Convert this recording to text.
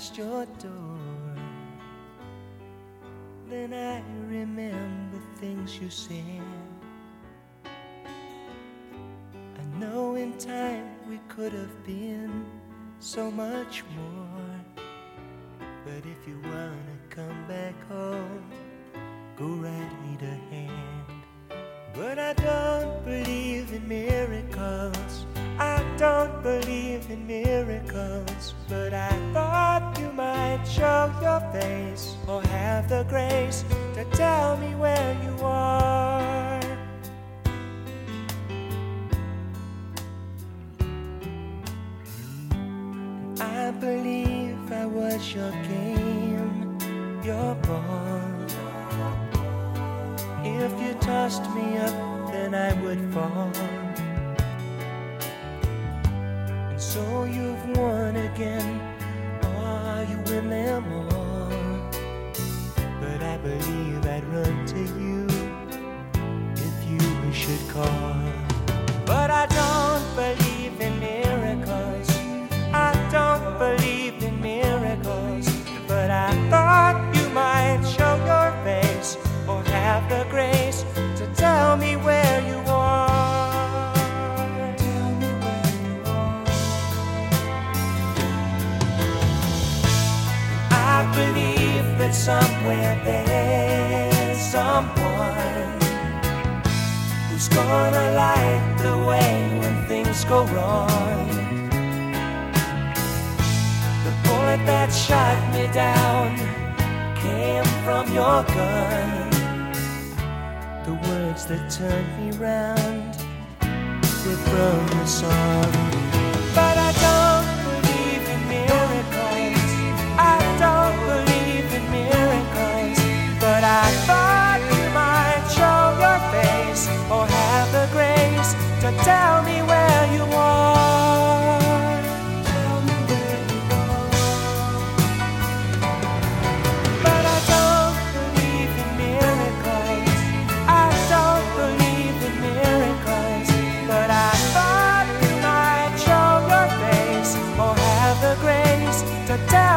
past your door. Then I remember things you said. I know in time we could have been so much more. But if you wanna come back home, go right ahead. But I don't believe in miracles. Don't believe in miracles. But I thought you might show your face or have the grace to tell me where you are. I believe I was your game, your ball. If you tossed me up, then I would fall. Believe that somewhere there's someone who's gonna light the way when things go wrong. The bullet that shot me down came from your gun. The words that turned me round were from the song. to tell me where you are. But I don't believe in miracles. I don't believe in miracles. But I thought you might show your face or have the grace to.